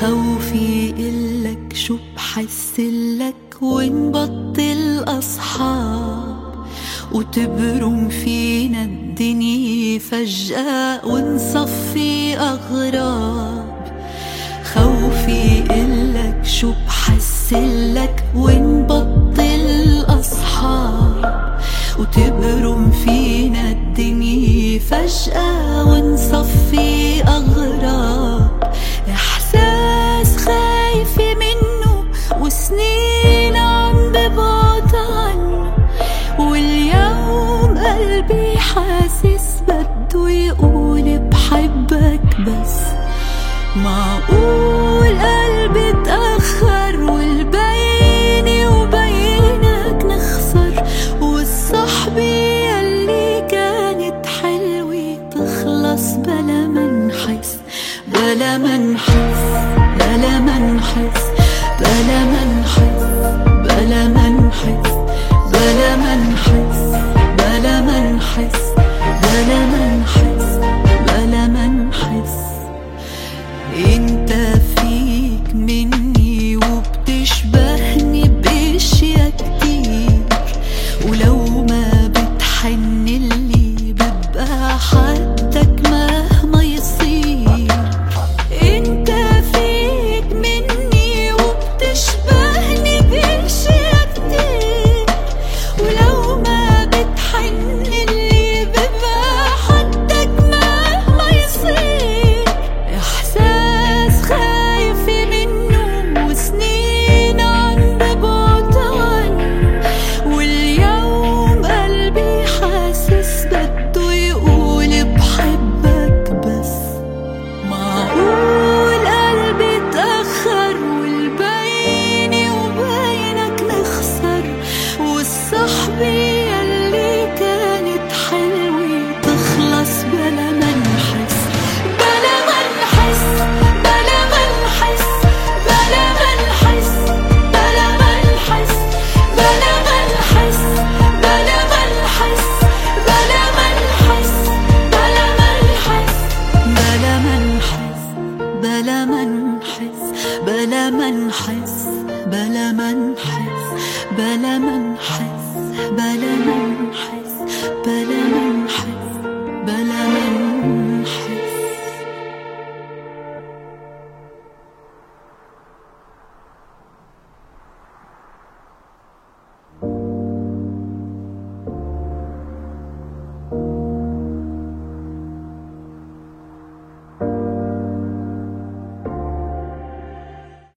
خوفي إلك شو بحسلك ونبطل أصحاب وتبرم فينا الدنيا فجأة ونصفي أغراب. خوفي إلك شو بحسلك ونبطل أصحاب وتبرم فينا الدنيا فجأة ونصفي وسنين عم ببعد واليوم قلبي حاسس بده يقول بحبك بس. معقول قلبي تأخر والبيني وبينك نخسر والصحبة يلي كانت حلوة تخلص بلا ما نحس بلا ما نحس بلا ما نحس. بلا منحة بلا ما نحس بلا ما نحس بلا ما نحس بلا ما نحس بلا